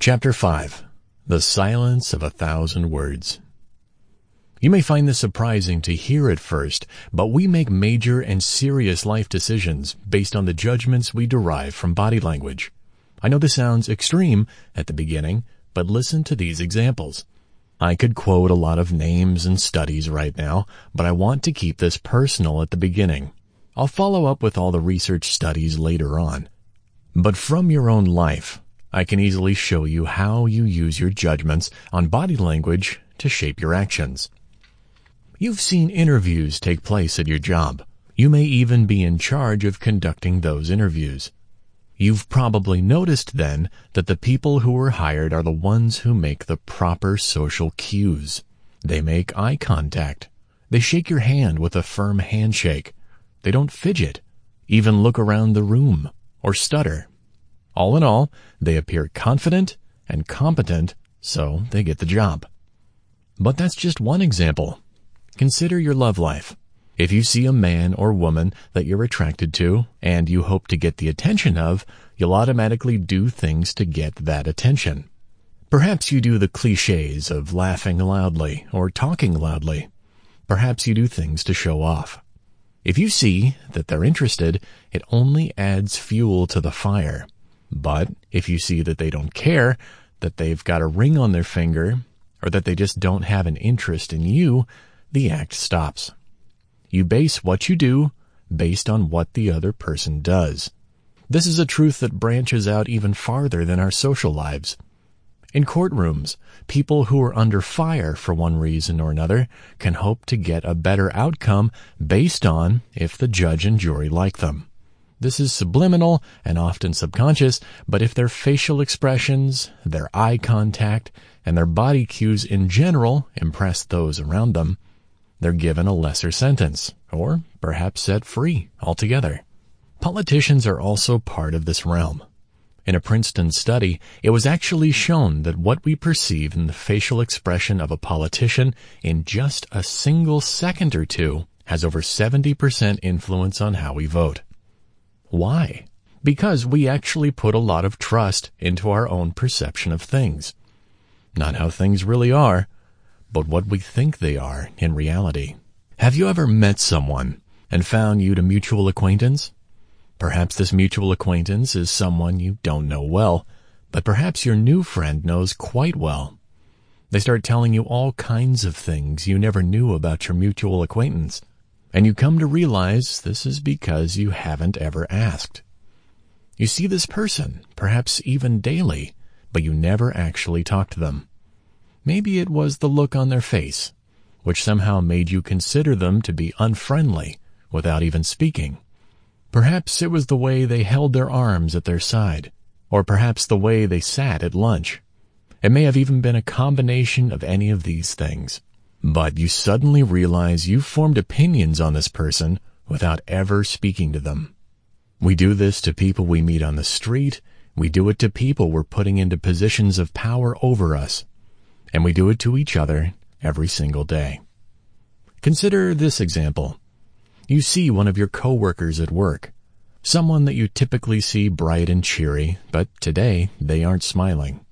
Chapter 5 The Silence of a Thousand Words You may find this surprising to hear at first, but we make major and serious life decisions based on the judgments we derive from body language. I know this sounds extreme at the beginning, but listen to these examples. I could quote a lot of names and studies right now, but I want to keep this personal at the beginning. I'll follow up with all the research studies later on. But from your own life, I can easily show you how you use your judgments on body language to shape your actions. You've seen interviews take place at your job. You may even be in charge of conducting those interviews. You've probably noticed then that the people who are hired are the ones who make the proper social cues. They make eye contact. They shake your hand with a firm handshake. They don't fidget, even look around the room, or stutter. All in all, they appear confident and competent, so they get the job. But that's just one example. Consider your love life. If you see a man or woman that you're attracted to and you hope to get the attention of, you'll automatically do things to get that attention. Perhaps you do the cliches of laughing loudly or talking loudly. Perhaps you do things to show off. If you see that they're interested, it only adds fuel to the fire. But if you see that they don't care, that they've got a ring on their finger, or that they just don't have an interest in you, the act stops. You base what you do based on what the other person does. This is a truth that branches out even farther than our social lives. In courtrooms, people who are under fire for one reason or another can hope to get a better outcome based on if the judge and jury like them. This is subliminal and often subconscious, but if their facial expressions, their eye contact, and their body cues in general impress those around them, they're given a lesser sentence, or perhaps set free altogether. Politicians are also part of this realm. In a Princeton study, it was actually shown that what we perceive in the facial expression of a politician in just a single second or two has over 70% influence on how we vote. Why? Because we actually put a lot of trust into our own perception of things. Not how things really are, but what we think they are in reality. Have you ever met someone and found you'd a mutual acquaintance? Perhaps this mutual acquaintance is someone you don't know well, but perhaps your new friend knows quite well. They start telling you all kinds of things you never knew about your mutual acquaintance, and you come to realize this is because you haven't ever asked. You see this person, perhaps even daily, but you never actually talk to them. Maybe it was the look on their face, which somehow made you consider them to be unfriendly without even speaking. Perhaps it was the way they held their arms at their side, or perhaps the way they sat at lunch. It may have even been a combination of any of these things. But you suddenly realize you've formed opinions on this person without ever speaking to them. We do this to people we meet on the street. We do it to people we're putting into positions of power over us and we do it to each other every single day. Consider this example. You see one of your coworkers at work, someone that you typically see bright and cheery, but today they aren't smiling.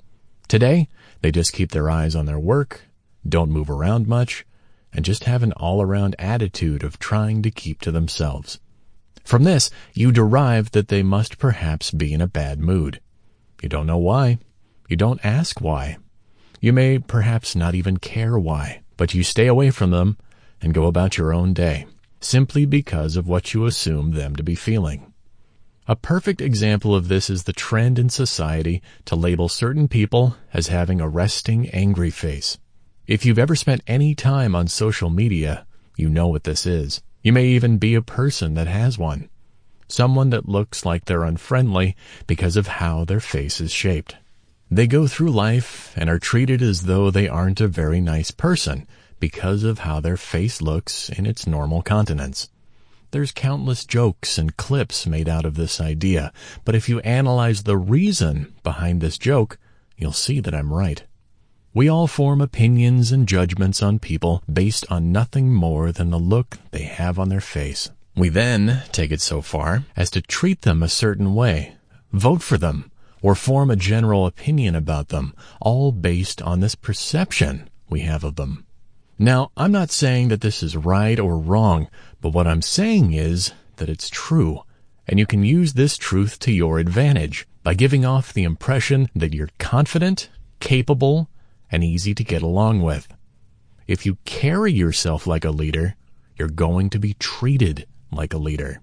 Today, they just keep their eyes on their work, don't move around much, and just have an all-around attitude of trying to keep to themselves. From this, you derive that they must perhaps be in a bad mood. You don't know why. You don't ask why. You may perhaps not even care why, but you stay away from them and go about your own day, simply because of what you assume them to be feeling. A perfect example of this is the trend in society to label certain people as having a resting, angry face. If you've ever spent any time on social media, you know what this is. You may even be a person that has one. Someone that looks like they're unfriendly because of how their face is shaped. They go through life and are treated as though they aren't a very nice person because of how their face looks in its normal continence. There's countless jokes and clips made out of this idea, but if you analyze the reason behind this joke, you'll see that I'm right. We all form opinions and judgments on people based on nothing more than the look they have on their face. We then take it so far as to treat them a certain way, vote for them, or form a general opinion about them, all based on this perception we have of them. Now, I'm not saying that this is right or wrong, but what I'm saying is that it's true, and you can use this truth to your advantage by giving off the impression that you're confident, capable, and easy to get along with. If you carry yourself like a leader, you're going to be treated like a leader.